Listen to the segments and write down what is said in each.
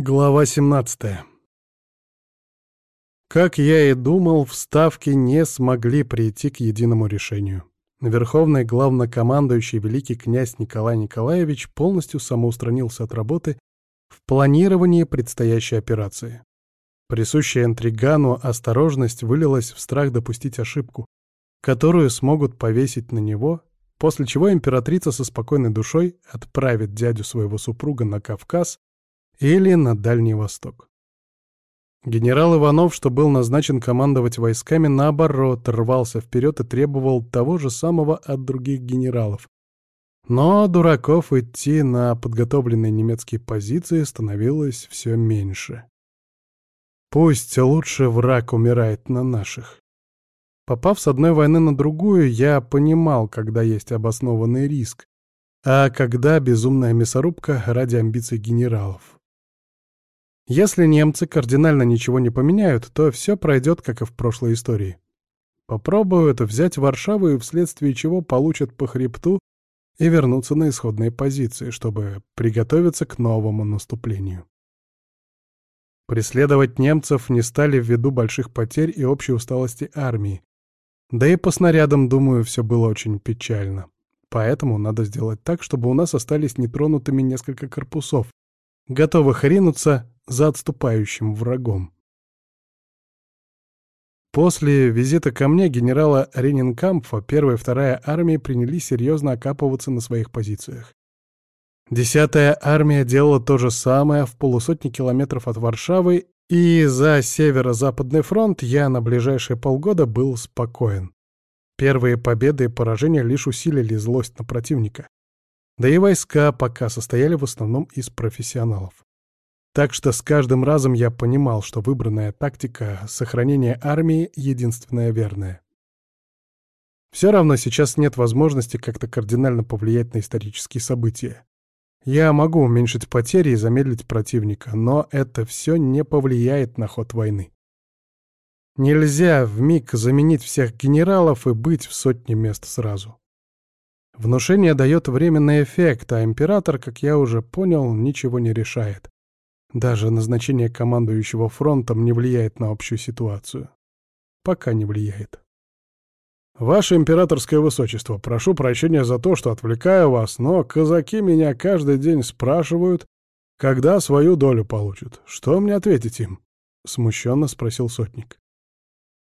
Глава 17 Как я и думал, в Ставке не смогли прийти к единому решению. Верховный главнокомандующий великий князь Николай Николаевич полностью самоустранился от работы в планировании предстоящей операции. Присущая интригану осторожность вылилась в страх допустить ошибку, которую смогут повесить на него, после чего императрица со спокойной душой отправит дядю своего супруга на Кавказ или на Дальний Восток. Генерал Иванов, что был назначен командовать войсками, наоборот, рвался вперед и требовал того же самого от других генералов. Но дураков идти на подготовленные немецкие позиции становилось все меньше. Пусть лучше враг умирает на наших. Попав с одной войны на другую, я понимал, когда есть обоснованный риск, а когда безумная мясорубка ради амбиций генералов. Если немцы кардинально ничего не поменяют, то все пройдет, как и в прошлой истории. Попробуют взять Варшаву и вследствие чего получат по хребту и вернуться на исходные позиции, чтобы приготовиться к новому наступлению. Преследовать немцев не стали ввиду больших потерь и общей усталости армии. Да и по снарядам, думаю, все было очень печально. Поэтому надо сделать так, чтобы у нас остались нетронутыми несколько корпусов, готовых ринуться за отступающим врагом. После визита ко мне генерала Ренинкампфа первая и вторая армии принялись серьезно окапываться на своих позициях. Десятая армия делала то же самое в полусотни километров от Варшавы, и за северо-западный фронт я на ближайшие полгода был спокоен. Первые победы и поражения лишь усилили злость на противника. Да и войска пока состояли в основном из профессионалов. Так что с каждым разом я понимал, что выбранная тактика сохранения армии единственная верная. Все равно сейчас нет возможности как-то кардинально повлиять на исторические события. Я могу уменьшить потери и замедлить противника, но это все не повлияет на ход войны. Нельзя в миг заменить всех генералов и быть в сотне мест сразу. Внушение дает временный эффект, а император, как я уже понял, ничего не решает. Даже назначение командующего фронтом не влияет на общую ситуацию. Пока не влияет. Ваше императорское высочество, прошу прощения за то, что отвлекаю вас, но казаки меня каждый день спрашивают, когда свою долю получат. Что мне ответить им? Смущенно спросил сотник.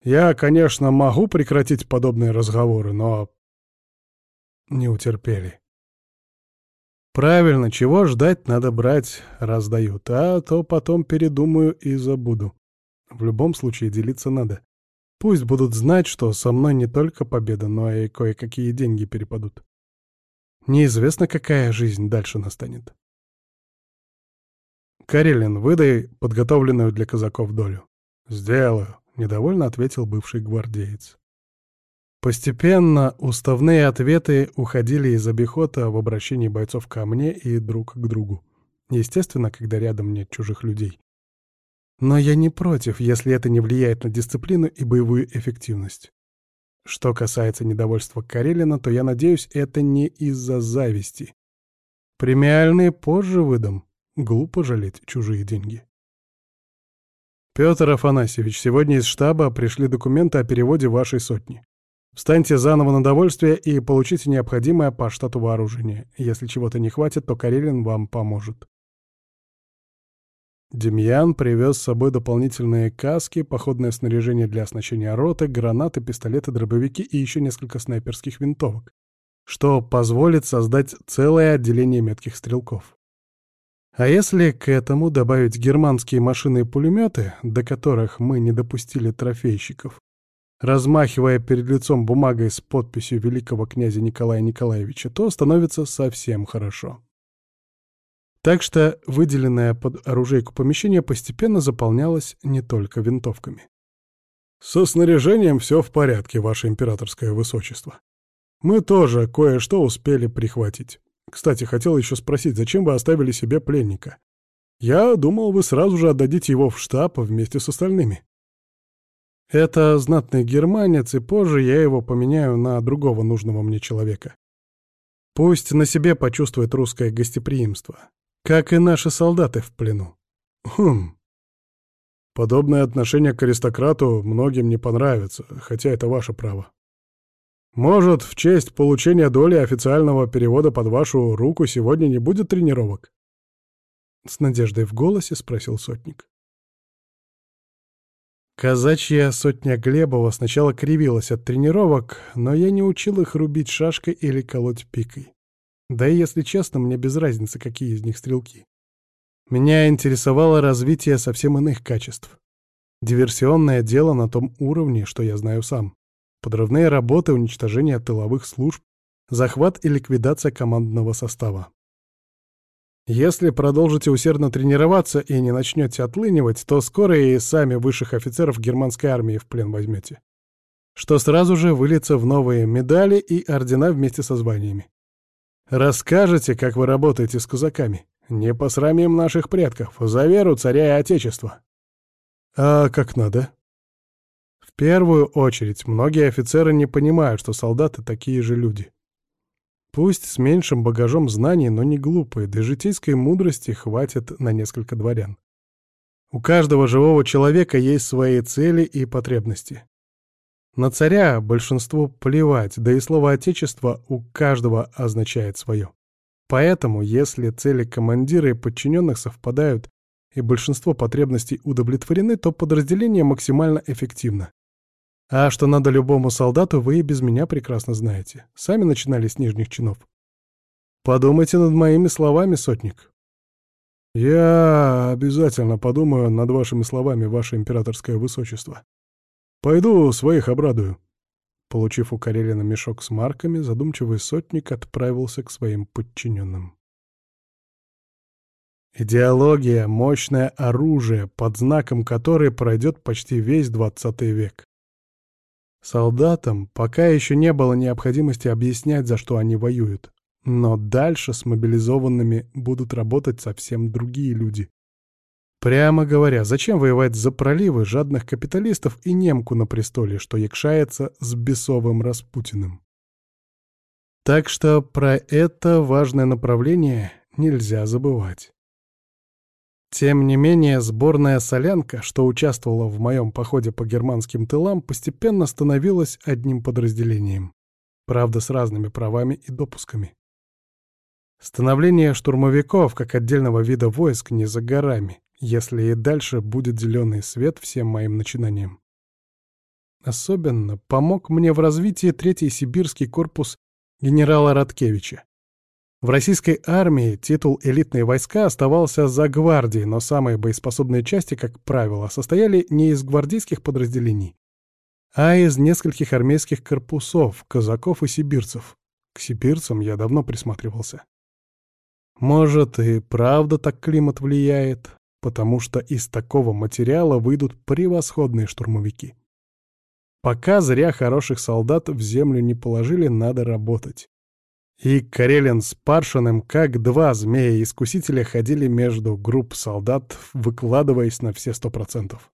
Я, конечно, могу прекратить подобные разговоры, но... Не утерпели. Правильно, чего ждать, надо брать, раздают, а то потом передумаю и забуду. В любом случае делиться надо. Пусть будут знать, что со мной не только победа, но и кое-какие деньги перепадут. Неизвестно, какая жизнь дальше настанет. «Карелин, выдай подготовленную для казаков долю». «Сделаю», — недовольно ответил бывший гвардеец. Постепенно уставные ответы уходили из обихода в обращении бойцов ко мне и друг к другу. Естественно, когда рядом нет чужих людей. Но я не против, если это не влияет на дисциплину и боевую эффективность. Что касается недовольства Карелина, то я надеюсь, это не из-за зависти. Премиальные позже выдам. Глупо жалеть чужие деньги. Петр Афанасьевич, сегодня из штаба пришли документы о переводе вашей сотни. Встаньте заново на довольствие и получите необходимое по штату вооружение. Если чего-то не хватит, то Карелин вам поможет. Демьян привез с собой дополнительные каски, походное снаряжение для оснащения роты, гранаты, пистолеты, дробовики и еще несколько снайперских винтовок, что позволит создать целое отделение метких стрелков. А если к этому добавить германские машины и пулеметы, до которых мы не допустили трофейщиков, размахивая перед лицом бумагой с подписью великого князя Николая Николаевича, то становится совсем хорошо. Так что выделенное под оружейку помещение постепенно заполнялось не только винтовками. «Со снаряжением все в порядке, ваше императорское высочество. Мы тоже кое-что успели прихватить. Кстати, хотел еще спросить, зачем вы оставили себе пленника? Я думал, вы сразу же отдадите его в штаб вместе с остальными». Это знатный германец, и позже я его поменяю на другого нужного мне человека. Пусть на себе почувствует русское гостеприимство, как и наши солдаты в плену. Хм. Подобное отношение к аристократу многим не понравится, хотя это ваше право. Может, в честь получения доли официального перевода под вашу руку сегодня не будет тренировок? С надеждой в голосе спросил сотник. Казачья сотня Глебова сначала кривилась от тренировок, но я не учил их рубить шашкой или колоть пикой. Да и, если честно, мне без разницы, какие из них стрелки. Меня интересовало развитие совсем иных качеств. Диверсионное дело на том уровне, что я знаю сам. Подрывные работы, уничтожение тыловых служб, захват и ликвидация командного состава. Если продолжите усердно тренироваться и не начнете отлынивать, то скоро и сами высших офицеров германской армии в плен возьмете. Что сразу же выльется в новые медали и ордена вместе со званиями. Расскажете, как вы работаете с казаками. Не посрамим наших предков, за веру царя и отечества. А как надо? В первую очередь, многие офицеры не понимают, что солдаты такие же люди. Пусть с меньшим багажом знаний, но не глупые, да житейской мудрости хватит на несколько дворян. У каждого живого человека есть свои цели и потребности. На царя большинству плевать, да и слово «отечество» у каждого означает свое. Поэтому, если цели командира и подчиненных совпадают и большинство потребностей удовлетворены, то подразделение максимально эффективно. А что надо любому солдату, вы и без меня прекрасно знаете. Сами начинали с нижних чинов. Подумайте над моими словами, сотник. Я обязательно подумаю над вашими словами, ваше императорское высочество. Пойду своих обрадую. Получив у Карелина мешок с марками, задумчивый сотник отправился к своим подчиненным. Идеология — мощное оружие, под знаком которой пройдет почти весь двадцатый век. Солдатам пока еще не было необходимости объяснять, за что они воюют. Но дальше с мобилизованными будут работать совсем другие люди. Прямо говоря, зачем воевать за проливы жадных капиталистов и немку на престоле, что якшается с бесовым Распутиным? Так что про это важное направление нельзя забывать. Тем не менее, сборная «Солянка», что участвовала в моем походе по германским тылам, постепенно становилась одним подразделением. Правда, с разными правами и допусками. Становление штурмовиков как отдельного вида войск не за горами, если и дальше будет зеленый свет всем моим начинаниям. Особенно помог мне в развитии Третий сибирский корпус генерала Радкевича. В российской армии титул «элитные войска» оставался за гвардией, но самые боеспособные части, как правило, состояли не из гвардейских подразделений, а из нескольких армейских корпусов, казаков и сибирцев. К сибирцам я давно присматривался. Может, и правда так климат влияет, потому что из такого материала выйдут превосходные штурмовики. Пока зря хороших солдат в землю не положили, надо работать. И Карелин с Паршиным, как два змея-искусителя, ходили между групп солдат, выкладываясь на все сто процентов.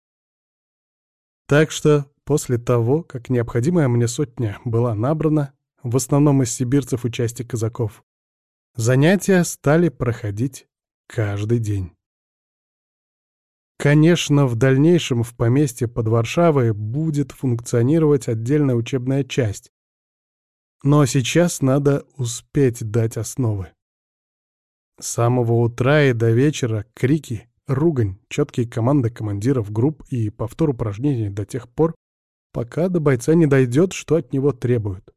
Так что после того, как необходимая мне сотня была набрана, в основном из сибирцев и части казаков, занятия стали проходить каждый день. Конечно, в дальнейшем в поместье под Варшавой будет функционировать отдельная учебная часть, но сейчас надо успеть дать основы. С самого утра и до вечера крики, ругань, четкие команды командиров групп и повтор упражнений до тех пор, пока до бойца не дойдет, что от него требуют.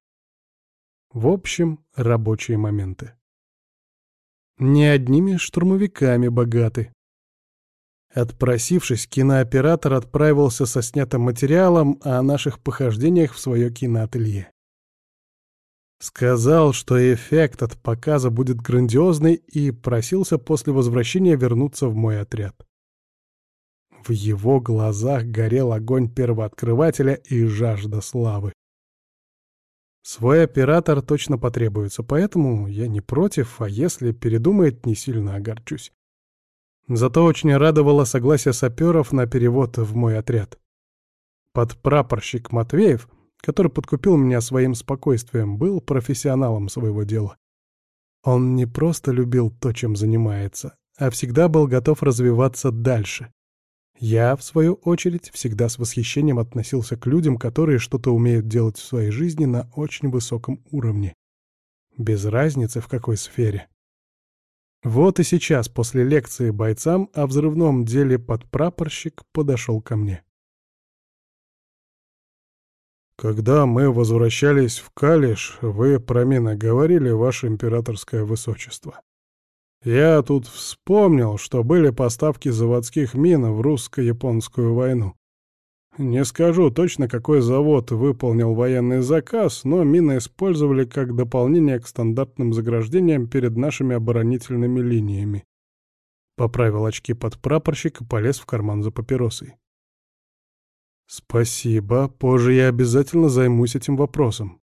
В общем, рабочие моменты. Не одними штурмовиками богаты. Отпросившись, кинооператор отправился со снятым материалом о наших похождениях в свое киноателье. Сказал, что эффект от показа будет грандиозный и просился после возвращения вернуться в мой отряд. В его глазах горел огонь первооткрывателя и жажда славы. Свой оператор точно потребуется, поэтому я не против, а если передумает, не сильно огорчусь. Зато очень радовало согласие саперов на перевод в мой отряд. Подпрапорщик Матвеев — который подкупил меня своим спокойствием, был профессионалом своего дела. Он не просто любил то, чем занимается, а всегда был готов развиваться дальше. Я, в свою очередь, всегда с восхищением относился к людям, которые что-то умеют делать в своей жизни на очень высоком уровне. Без разницы, в какой сфере. Вот и сейчас, после лекции бойцам о взрывном деле подпрапорщик подошел ко мне. «Когда мы возвращались в Калиш, вы про мины говорили, ваше императорское высочество. Я тут вспомнил, что были поставки заводских мин в русско-японскую войну. Не скажу точно, какой завод выполнил военный заказ, но мины использовали как дополнение к стандартным заграждениям перед нашими оборонительными линиями. Поправил очки под прапорщик и полез в карман за папиросой. «Спасибо, позже я обязательно займусь этим вопросом.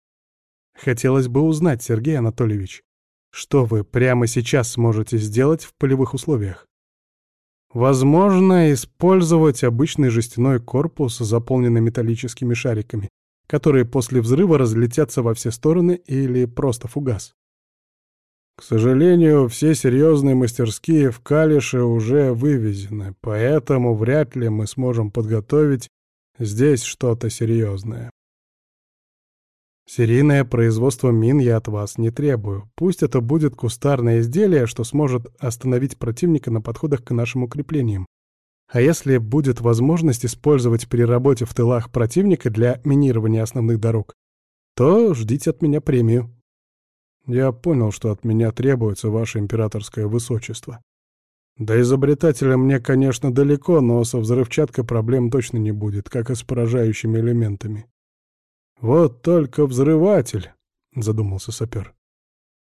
Хотелось бы узнать, Сергей Анатольевич, что вы прямо сейчас сможете сделать в полевых условиях? Возможно, использовать обычный жестяной корпус, заполненный металлическими шариками, которые после взрыва разлетятся во все стороны или просто фугас. К сожалению, все серьезные мастерские в Калише уже вывезены, поэтому вряд ли мы сможем подготовить здесь что-то серьезное. Серийное производство мин я от вас не требую. Пусть это будет кустарное изделие, что сможет остановить противника на подходах к нашим укреплениям. А если будет возможность использовать при работе в тылах противника для минирования основных дорог, то ждите от меня премию. Я понял, что от меня требуется ваше императорское высочество. До изобретателя мне, конечно, далеко, но со взрывчаткой проблем точно не будет, как и с поражающими элементами. «Вот только взрыватель», — задумался сапер.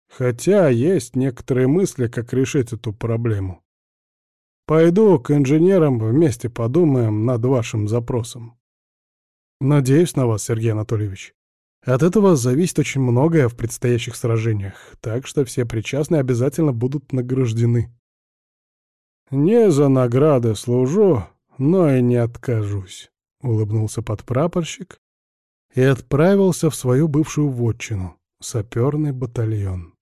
«Хотя есть некоторые мысли, как решить эту проблему. Пойду к инженерам, вместе подумаем над вашим запросом». «Надеюсь на вас, Сергей Анатольевич. От этого зависит очень многое в предстоящих сражениях, так что все причастные обязательно будут награждены». «Не за награды служу, но и не откажусь», — улыбнулся подпрапорщик и отправился в свою бывшую вотчину — саперный батальон.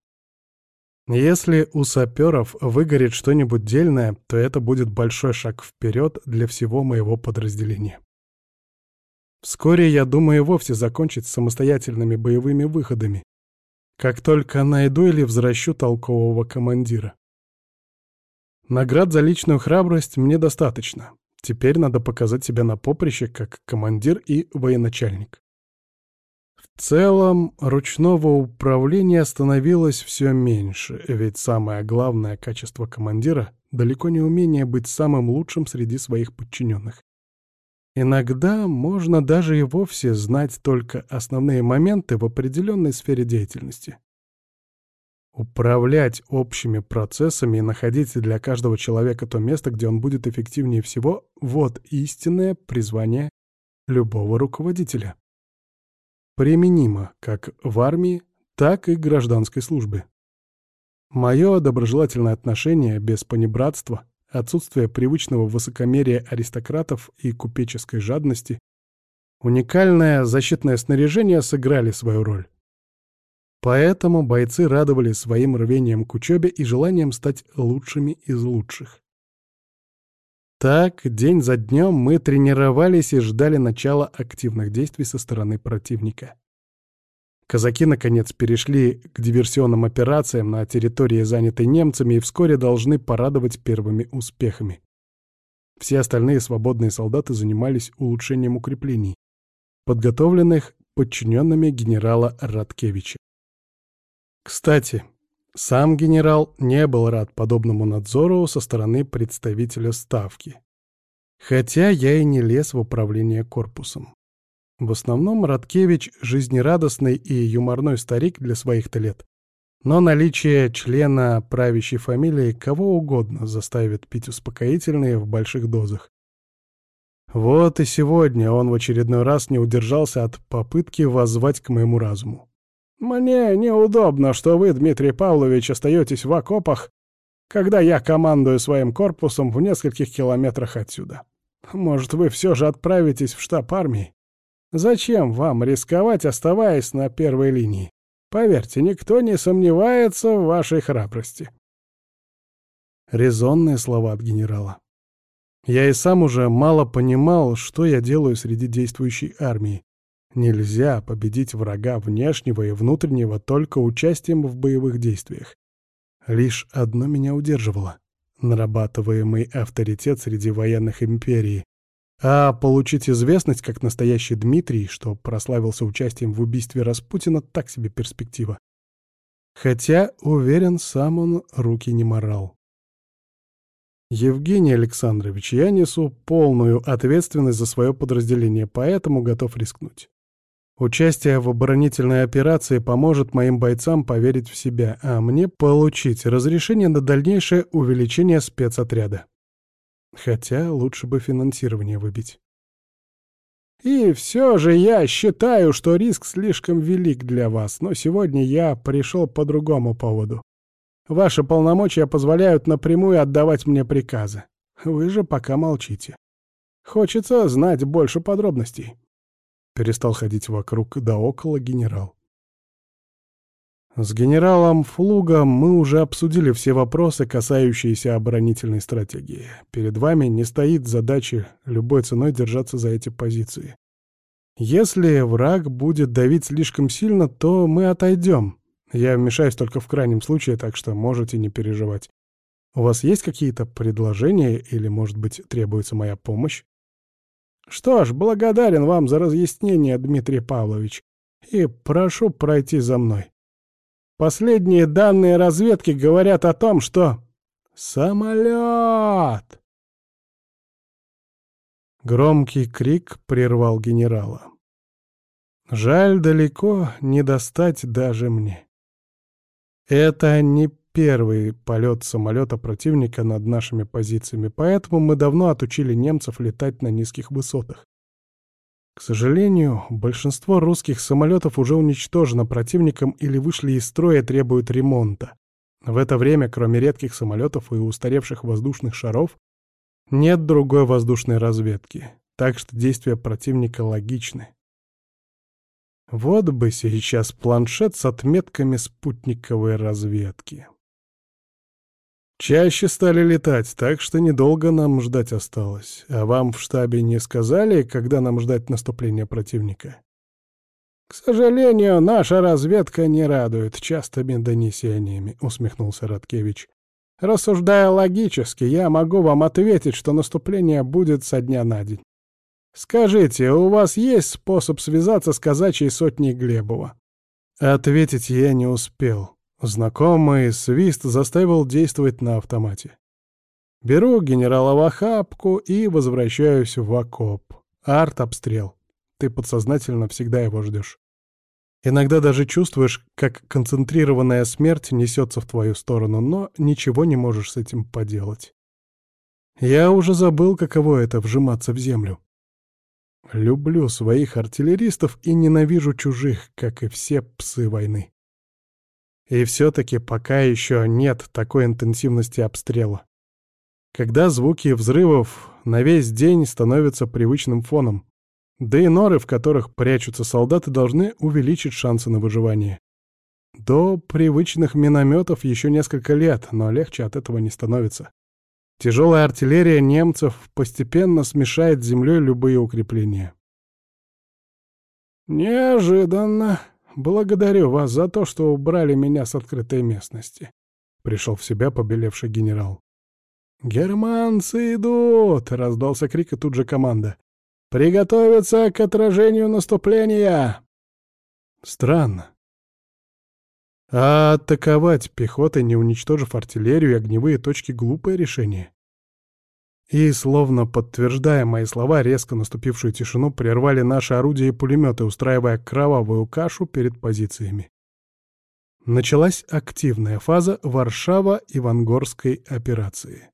Если у саперов выгорит что-нибудь дельное, то это будет большой шаг вперед для всего моего подразделения. Вскоре я думаю вовсе закончить самостоятельными боевыми выходами, как только найду или возвращу толкового командира. Наград за личную храбрость мне достаточно. Теперь надо показать себя на поприще как командир и военачальник. В целом, ручного управления становилось все меньше, ведь самое главное качество командира — далеко не умение быть самым лучшим среди своих подчиненных. Иногда можно даже и вовсе знать только основные моменты в определенной сфере деятельности. Управлять общими процессами и находить для каждого человека то место, где он будет эффективнее всего — вот истинное призвание любого руководителя применимо как в армии, так и гражданской службе. Мое доброжелательное отношение без понебратства, отсутствие привычного высокомерия аристократов и купеческой жадности, уникальное защитное снаряжение сыграли свою роль. Поэтому бойцы радовали своим рвением к учебе и желанием стать лучшими из лучших. Так, день за днем мы тренировались и ждали начала активных действий со стороны противника. Казаки, наконец, перешли к диверсионным операциям на территории, занятой немцами, и вскоре должны порадовать первыми успехами. Все остальные свободные солдаты занимались улучшением укреплений, подготовленных подчиненными генерала Радкевича. Кстати, сам генерал не был рад подобному надзору со стороны представителя Ставки. Хотя я и не лез в управление корпусом. В основном Радкевич — жизнерадостный и юморной старик для своих-то лет. Но наличие члена правящей фамилии кого угодно заставит пить успокоительные в больших дозах. Вот и сегодня он в очередной раз не удержался от попытки воззвать к моему разуму. «Мне неудобно, что вы, Дмитрий Павлович, остаетесь в окопах, когда я командую своим корпусом в нескольких километрах отсюда. Может, вы все же отправитесь в штаб армии? Зачем вам рисковать, оставаясь на первой линии? Поверьте, никто не сомневается в вашей храбрости». Резонные слова от генерала. Я и сам уже мало понимал, что я делаю среди действующей армии. Нельзя победить врага внешнего и внутреннего только участием в боевых действиях. Лишь одно меня удерживало — нарабатываемый авторитет среди военных империй. А получить известность как настоящий Дмитрий, что прославился участием в убийстве Распутина, так себе перспектива. Хотя, уверен, сам он руки не морал. Евгений Александрович, я несу полную ответственность за свое подразделение, поэтому готов рискнуть. Участие в оборонительной операции поможет моим бойцам поверить в себя, а мне получить разрешение на дальнейшее увеличение спецотряда. Хотя лучше бы финансирование выбить. И все же я считаю, что риск слишком велик для вас, но сегодня я пришел по другому поводу. Ваши полномочия позволяют напрямую отдавать мне приказы. Вы же пока молчите. Хочется знать больше подробностей. Перестал ходить вокруг да около генерал. С генералом Флугом мы уже обсудили все вопросы, касающиеся оборонительной стратегии. Перед вами не стоит задачи любой ценой держаться за эти позиции. Если враг будет давить слишком сильно, то мы отойдем. Я вмешаюсь только в крайнем случае, так что можете не переживать. У вас есть какие-то предложения или, может быть, требуется моя помощь? Что ж, благодарен вам за разъяснение, Дмитрий Павлович, и прошу пройти за мной. Последние данные разведки говорят о том, что... Самолет! Громкий крик прервал генерала. Жаль, далеко не достать даже мне. Это не первый полет самолета противника над нашими позициями, поэтому мы давно отучили немцев летать на низких высотах. К сожалению, большинство русских самолетов уже уничтожено противником или вышли из строя и требуют ремонта. В это время, кроме редких самолетов и устаревших воздушных шаров, нет другой воздушной разведки, так что действия противника логичны. Вот бы сейчас планшет с отметками спутниковой разведки. Чаще стали летать, так что недолго нам ждать осталось. А вам в штабе не сказали, когда нам ждать наступления противника? К сожалению, наша разведка не радует частыми донесениями, усмехнулся Радкевич. Рассуждая логически, я могу вам ответить, что наступление будет со дня на день. «Скажите, у вас есть способ связаться с казачьей сотней Глебова?» Ответить я не успел. Знакомый свист заставил действовать на автомате. Беру генерала в охапку и возвращаюсь в окоп. Арт-обстрел. Ты подсознательно всегда его ждешь. Иногда даже чувствуешь, как концентрированная смерть несется в твою сторону, но ничего не можешь с этим поделать. Я уже забыл, каково это — вжиматься в землю. Люблю своих артиллеристов и ненавижу чужих, как и все псы войны. И все-таки пока еще нет такой интенсивности обстрела. Когда звуки взрывов на весь день становятся привычным фоном, да и норы, в которых прячутся солдаты, должны увеличить шансы на выживание. До привычных минометов еще несколько лет, но легче от этого не становится. Тяжелая артиллерия немцев постепенно смешает с землей любые укрепления. «Неожиданно. Благодарю вас за то, что убрали меня с открытой местности», — пришел в себя побелевший генерал. «Германцы идут!» — раздался крик и тут же команда. «Приготовиться к отражению наступления!» Странно. А атаковать пехотой, не уничтожив артиллерию и огневые точки, глупое решение. И, словно подтверждая мои слова, резко наступившую тишину прервали наши орудия и пулеметы, устраивая кровавую кашу перед позициями. Началась активная фаза Варшава-Ивангорской операции.